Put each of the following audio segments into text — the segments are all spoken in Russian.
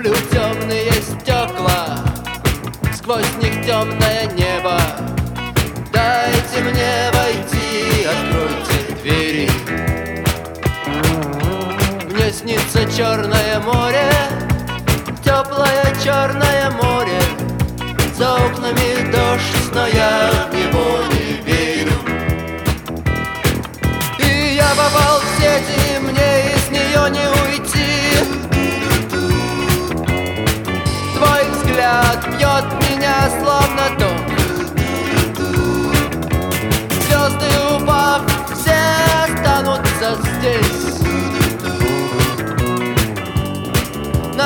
Люблю темные стекла, сквозь них темное небо. Дайте мне войти, откройте двери. Мне снится черное море, теплое черное море за окнами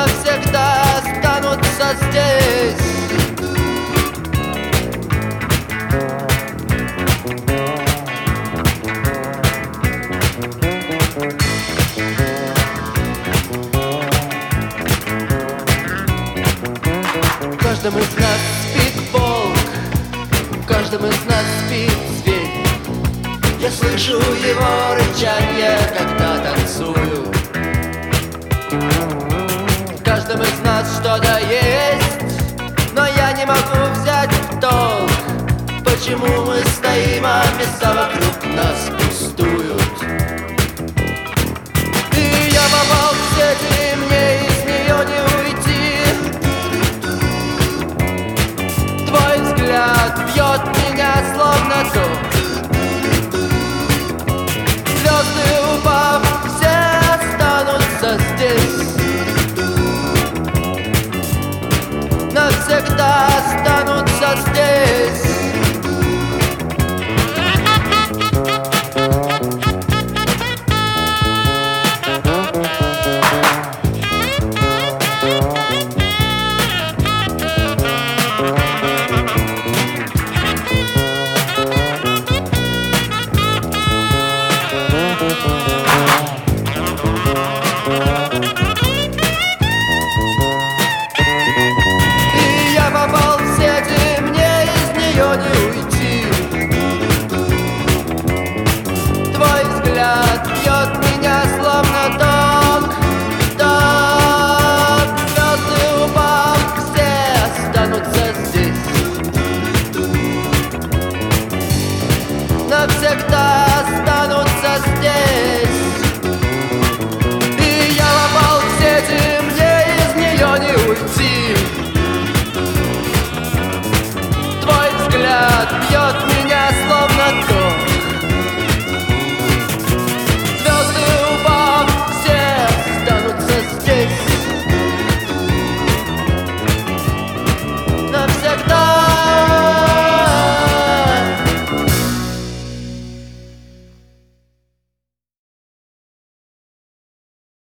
навсегда останутся здесь В каждом из нас спит волк, в каждом из нас спит зверь. Я слышу его рычание почему мы стоим, а места вокруг нас?